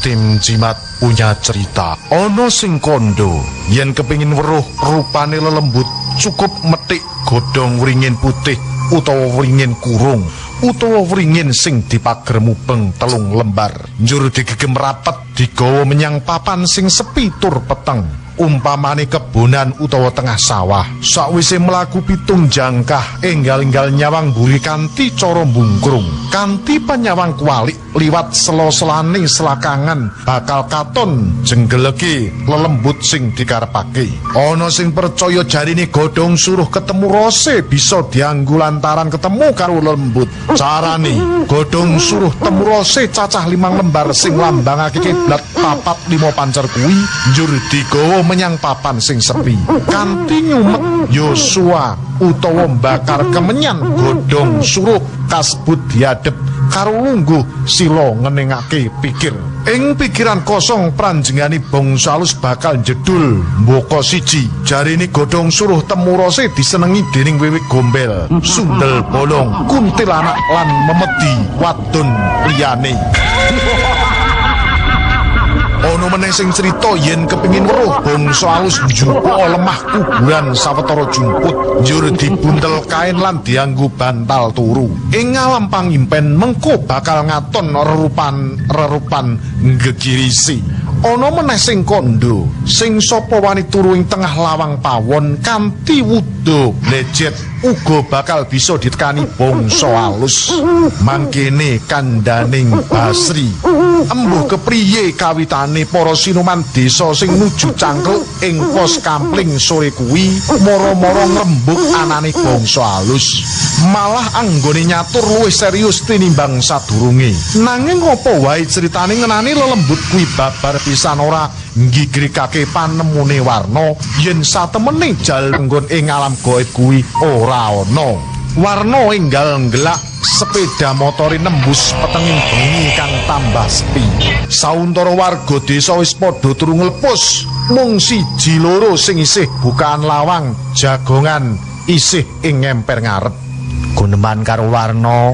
tim jimat punya cerita. Ono sing kondo yen kepingin weruh rupane lelembut cukup metik godhong wringin putih utawa wringin kurung utawa wringin sing dipager mubeng telung lembar. Njur digegem rapet digawa menyang papan sing sepi tur peteng. Umpamane kebonan utawa tengah sawah sakwise mlaku pitung jangkah enggal-enggal nyawang buri kanthi cara bungkrung kanthi penyawang kualik liwat selo-selane selakangan bakal katon jenggeleki lelembut sing dikarepake. Ana sing percaya jarine godhong suruh ketemu rose bisa dianggo lantaran ketemu karo lembut. Carane godhong suruh temu rose cacah limang lembar sing lambangake kiblat papat limo pancer kuwi njur digawa menyang papan sing sepi. Kanthi nyumet Yosua utawa bakar kemenyan godhong suruh kasbut diadep karo lungguh sila ngeningake pikir. Ing pikiran kosong pranjengani bangsa alus bakal jedul mboko siji. Jarine godhong suruh temurose disenengi dening wiwik gombel sundel bolong kuntilanak lan memedi wadon liyane Ono meneh sing cerita yen kepingin weruh bangsa alus njupuk lemah kuburan sawetara jumput njur dibuntel kain lan dianggo bantal turu. Ing alam pangimpen mengko bakal ngaton rerupan rerupan gegirisi. Ono meneh sing kondo sing sapa wani turu ing tengah lawang pawon kanthi wudo lejet uga bakal bisa ditekani bangsa alus. Mangkene kandaning Basri. Embuh kepriye kawitane para sinuman desa sing nuju cangkel ing pos kampling sore kuwi mara-mara ngrembug anane bangsa alus. Malah anggone nyatur luwih serius tinimbang sadurunge. Nanging apa wae critane ngenani lelembut kuwi babar pisan ora ngigrikake panemune warna yen satemene jal nggon ing alam gaib kuwi ora ana warna enggal ngelak sepeda motori nembus petenging bengi kang tambah sepi. Sauntara warga desa wis padha turu nglepus, mung siji loro sing isih bukaan lawang jagongan isih ing ngemper ngarep. Guneman karo warna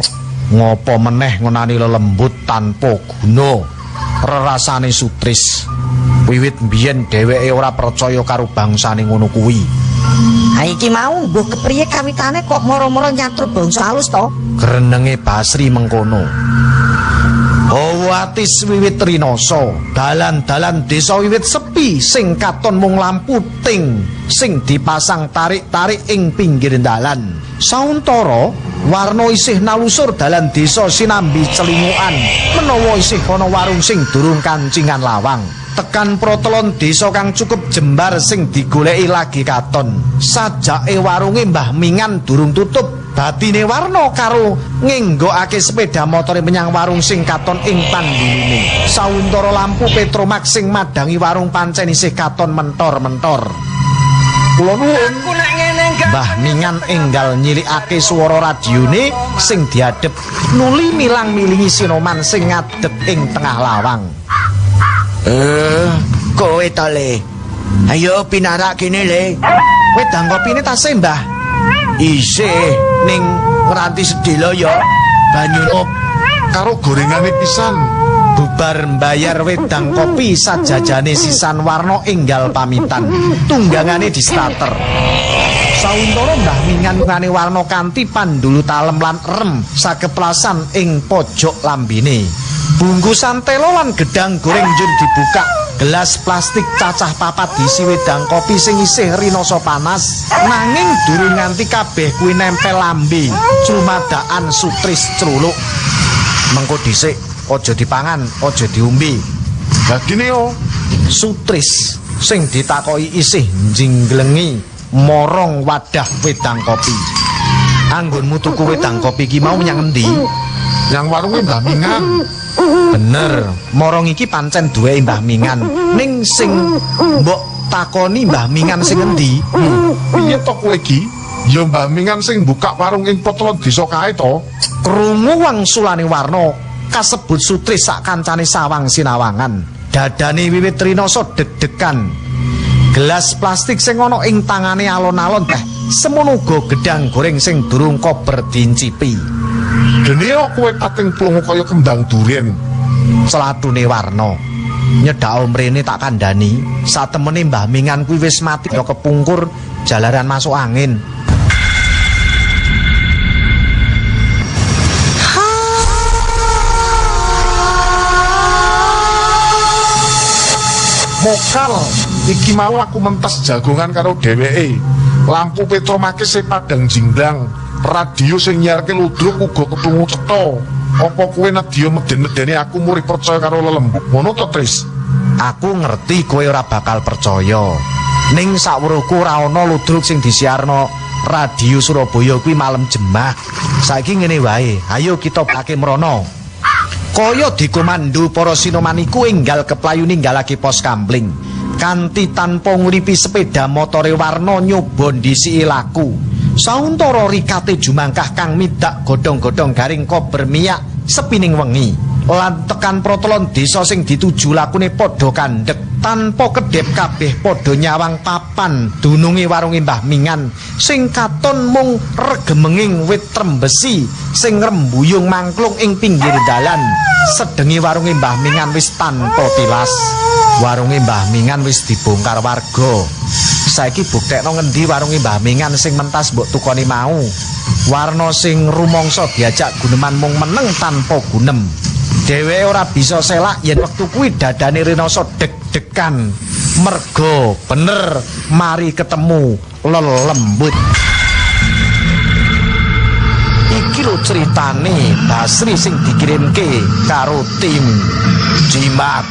ngopo meneh ngonani lelembut tanpa guna. Rerasane sutris. Wiwit biyen dheweke ora percaya karo bangsane ngono kuwi. Ha iki mau mbuh kepriye kawitane kok moro-moro nyatruk bangsa halus to? Grenenge Basri mengkono. Hawatis wiwit rinoso, dalan-dalan desa wiwit sepi sing katon mung lampu ting sing dipasang tarik-tarik ing pinggir dalan. Sauntara warna isih nalusur dalan desa sinambi celingukan menawa isih ana warung sing durung kancingan lawang. tekan protelon desa kang cukup jembar sing digoleki lagi katon. Sajake warunge Mbah Mingan durung tutup. Batine warna karo ngenggokake sepeda motore menyang warung sing katon ing pandulune. Sauntara lampu Petromax sing madangi warung pancen isih katon mentor-mentor. Kula nuwun. Mbah Mingan enggal nyilikake swara radione sing diadep nuli milang milingi sinoman sing ngadep ing tengah lawang. Eh, kowe to le. Ayo pinarak kene le. Wedang kopine tasih, Mbah. Isih ning ngeranti sedelo ya. Banyu op Karo gorengane pisan. Bubar mbayar wedang kopi sajajane sisan warna enggal pamitan. Tunggangane di starter. Sauntara Mbah Mingan warna kanthi pandulu talem lan rem sakeplasan ing pojok lambene. Bungkusan telo lan gedang goreng njur dibuka. Gelas plastik cacah papat diisi wedang kopi sing isih rinoso panas. Nanging durung nganti kabeh kuwi nempel lambe. Crumadaan sutris cruluk. Mengko dhisik aja dipangan, aja diumbi. Lah gini yo, sutris sing ditakoki isih njinglengi morong wadah wedang kopi. Anggonmu tuku wedang kopi ki mau nyang endi? Yang warunge Mbah Mingan. Bener, morong iki pancen duwe Mbah Mingan. Ning sing mbok takoni Mbah Mingan sing endi? Piye to kowe iki? Ya Mbah Mingan sing buka warung ing Potlon desa kae to. Krungu wangsulane warna kasebut sutri sak kancane sawang sinawangan. Dadane wiwit rinoso deg-degan. Gelas plastik sing ana ing tangane alon-alon teh semono uga gedang goreng sing durung kober dincipi. Dene kowe kating plungu kaya kembang duren. Selatune warna. nyedak omrene tak kandhani satemene Mbah Mingan kuwi wis mati ya kepungkur jalaran masuk angin Mokal, iki mau aku mentas jagongan karo dheweke. Lampu petromakis e padang jinglang, radio sing nyiarke ludruk uga ketungu cetha. Apa kowe nedya meden-medeni aku muri percaya karo lelembut? Ngono to, Tris? Aku ngerti kowe ora bakal percaya. Ning saweruhku ora ana ludruk sing disiarno radio Surabaya kuwi malam jemah. Saiki ngene wae, ayo kita pake mrono. Kaya dikomando para sinoman iku enggal keplayu ninggalake pos kampling. Kanthi tanpa nguripi sepeda motore warna nyoba ndisiki laku. Sauntara rikate jumangkah kang midak godhong-godhong garing kober minyak sepining wengi. Lan tekan protolon desa sing dituju lakune padha kandhek tanpa kedhep kabeh padha nyawang papan dununge warunge Mbah Mingan sing katon mung regemenging wit trembesi sing rembuyung mangklung ing pinggir dalan sedengi warunge Mbah Mingan wis tanpa tilas warunge Mbah Mingan wis dibongkar warga. Saiki buktekno ngendi warunge Mbah Mingan sing mentas mbok tukoni mau? Warna sing rumangsa diajak guneman mung meneng tanpa gunem. Dewe ora bisa selak yen wektu kuwi dadane Rinoso deg-degan. Mergo bener mari ketemu lelembut Iki lho ceritane Basri sing dikirimke karo tim Jimat